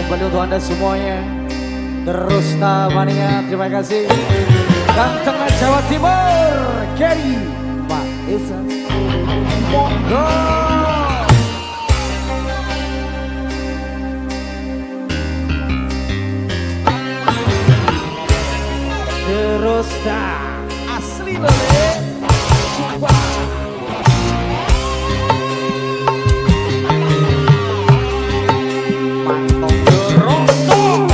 kembali untuk anda semuanya. Terus tamania, terima kasih. Dan tengah Jawa Timur, Gary Pak Esa. Monggo. Terus tak Rostov!